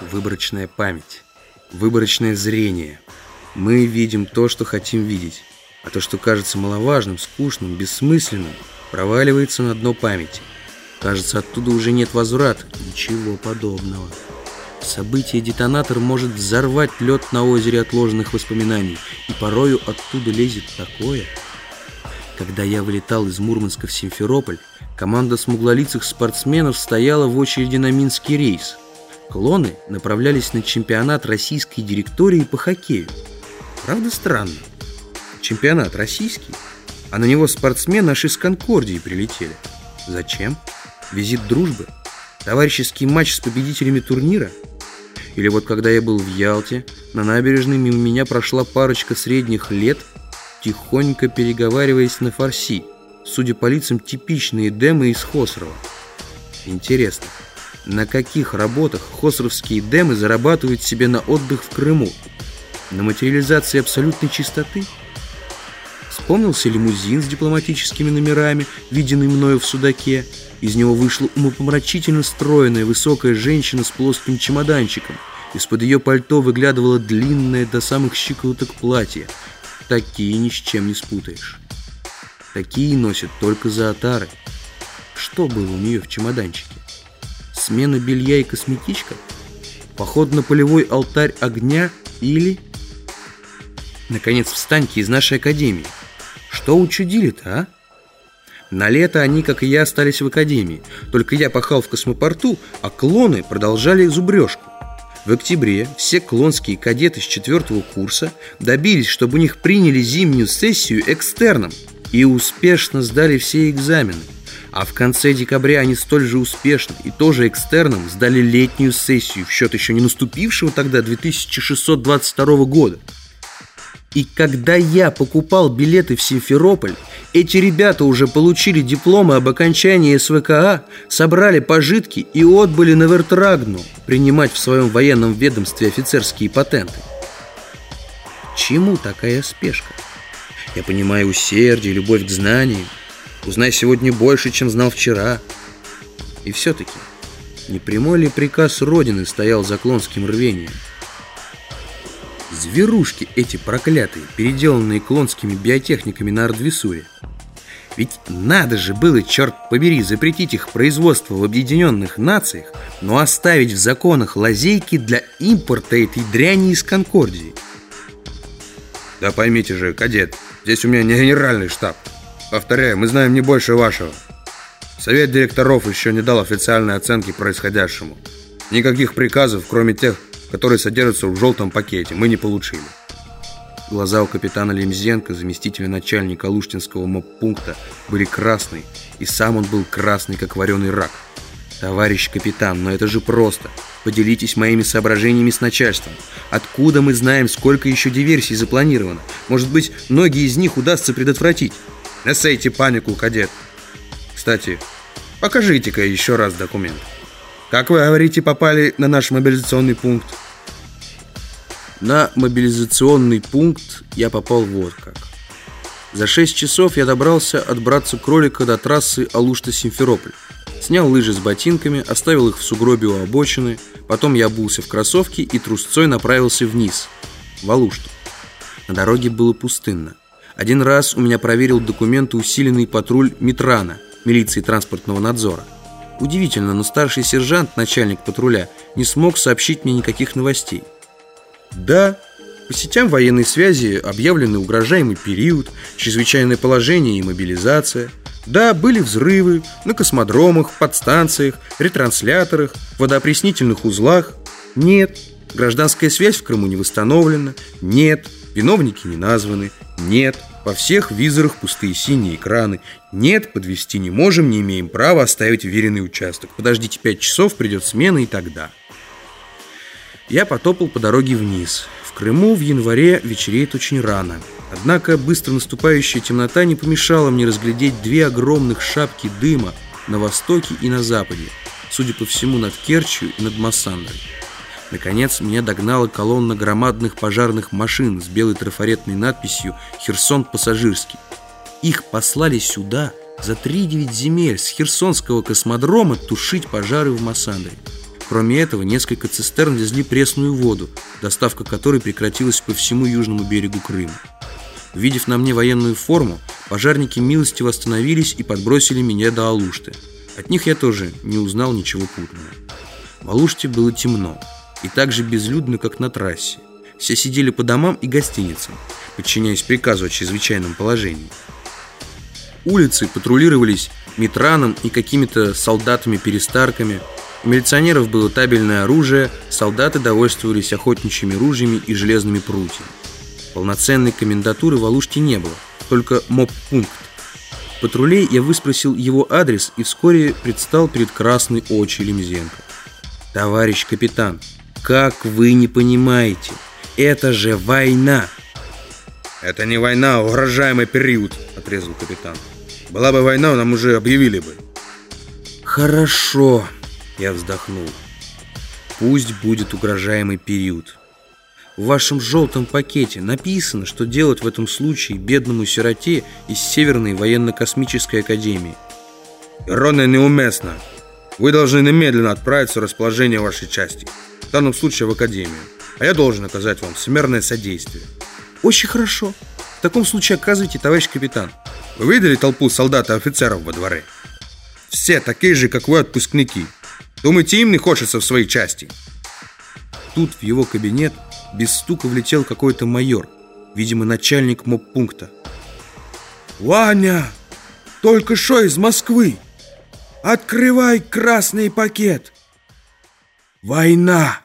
Выборочная память, выборочное зрение. Мы видим то, что хотим видеть, а то, что кажется маловажным, скучным, бессмысленным, проваливается на дно памяти. Кажется, оттуда уже нет возврата. Ничего подобного. Событие-детонатор может взорвать лед на озере отложенных воспоминаний, и порою оттуда лезет такое. Когда я вылетал из Мурманска в Симферополь, команда смуглолицых спортсменов стояла в очереди на Минский рейс – Клоны направлялись на чемпионат российской директории по хоккею. Правда странно. Чемпионат российский, а на него спортсмены аж из Конкордии прилетели. Зачем? Визит дружбы? Товарищеский матч с победителями турнира? Или вот когда я был в Ялте, на набережной мимо меня прошла парочка средних лет, тихонько переговариваясь на фарси. Судя по лицам, типичные демы из Хосрова. Интересно, на каких работах хосровские демы зарабатывают себе на отдых в Крыму? На материализации абсолютной чистоты? Вспомнился лимузин с дипломатическими номерами, виденный мною в Судаке. Из него вышла умопомрачительно стройная высокая женщина с плоским чемоданчиком. Из-под ее пальто выглядывало длинное до самых щиколоток платье. Такие ни с чем не спутаешь. Такие носят только зоотары. Что было у нее в чемоданчике? Смена белья и косметичка, поход на полевой алтарь огня или... Наконец, встаньте из нашей академии. Что учудили-то, а? На лето они, как и я, остались в академии. Только я пахал в космопорту, а клоны продолжали зубрежку. В октябре все клонские кадеты с четвертого курса добились, чтобы у них приняли зимнюю сессию экстерном и успешно сдали все экзамены. А в конце декабря они столь же успешно и тоже экстерном сдали летнюю сессию в счет еще не наступившего тогда 2622 года. И когда я покупал билеты в Симферополь, эти ребята уже получили дипломы об окончании СВКА, собрали пожитки и отбыли на Вертрагну принимать в своем военном ведомстве офицерские патенты. Чему такая спешка? Я понимаю усердие, любовь к знаниям, Узнай сегодня больше, чем знал вчера. И все-таки, не прямой ли приказ Родины стоял за клонским рвением? Зверушки эти проклятые, переделанные клонскими биотехниками на Ардвисуре. Ведь надо же было, черт побери, запретить их производство в Объединенных Нациях, но оставить в законах лазейки для импорта этой дряни из Конкордии. Да поймите же, кадет, здесь у меня не генеральный штаб. Повторяю, мы знаем не больше вашего. Совет директоров еще не дал официальной оценки происходящему. Никаких приказов, кроме тех, которые содержатся в желтом пакете, мы не получили. Глаза у капитана Лемзенко, заместителя начальника Луштинского мобпункта, были красные, и сам он был красный, как вареный рак. «Товарищ капитан, но это же просто. Поделитесь моими соображениями с начальством. Откуда мы знаем, сколько еще диверсий запланировано? Может быть, многие из них удастся предотвратить?» Не сейте панику, кадет. Кстати, покажите-ка еще раз документ. Как вы говорите, попали на наш мобилизационный пункт? На мобилизационный пункт я попал вот как. За 6 часов я добрался от братца-кролика до трассы Алушта-Симферополь. Снял лыжи с ботинками, оставил их в сугробе у обочины, потом я обулся в кроссовки и трусцой направился вниз, в Алушту. На дороге было пустынно. Один раз у меня проверил документы усиленный патруль Митрана, милиции транспортного надзора. Удивительно, но старший сержант, начальник патруля, не смог сообщить мне никаких новостей. Да, по сетям военной связи объявлены угрожаемый период, чрезвычайное положение и мобилизация. Да, были взрывы на космодромах, подстанциях, ретрансляторах, водоопреснительных узлах. Нет, гражданская связь в Крыму не восстановлена. Нет, виновники не названы. Нет, во всех визорах пустые синие экраны. Нет, подвести не можем, не имеем права оставить уверенный участок. Подождите пять часов, придет смена и тогда. Я потопал по дороге вниз. В Крыму в январе вечереет очень рано. Однако быстро наступающая темнота не помешала мне разглядеть две огромных шапки дыма на востоке и на западе, судя по всему, над Керчью и над Массандрой. Наконец, меня догнала колонна громадных пожарных машин с белой трафаретной надписью «Херсон пассажирский». Их послали сюда, за 3-9 земель, с Херсонского космодрома тушить пожары в Массандре. Кроме этого, несколько цистерн везли пресную воду, доставка которой прекратилась по всему южному берегу Крыма. Увидев на мне военную форму, пожарники милостиво остановились и подбросили меня до Алушты. От них я тоже не узнал ничего путного. В Алуште было темно и так же безлюдно, как на трассе. Все сидели по домам и гостиницам, подчиняясь приказу о чрезвычайном положении. Улицы патрулировались Митраном и какими-то солдатами-перестарками. У милиционеров было табельное оружие, солдаты довольствовались охотничьими ружьями и железными прутьями. Полноценной комендатуры в Алуште не было, только моб-пункт. Патрулей я выспросил его адрес и вскоре предстал перед красной очи Лемзенко. «Товарищ капитан, как вы не понимаете? Это же война!» «Это не война, а угрожаемый период», — отрезал капитан. Была бы война, нам уже объявили бы. Хорошо, я вздохнул. Пусть будет угрожаемый период. В вашем желтом пакете написано, что делать в этом случае бедному сироте из Северной военно-космической академии. Ирония неуместна. Вы должны немедленно отправиться в расположение вашей части, в данном случае в академию. А я должен оказать вам всемерное содействие. Очень хорошо. В таком случае оказывайте, товарищ капитан. Вы видели толпу солдат и офицеров во дворе? Все такие же, как вы, отпускники. Думаете, им не хочется в своей части? Тут в его кабинет без стука влетел какой-то майор, видимо, начальник моб-пункта. «Ваня, только что из Москвы! Открывай красный пакет! Война!»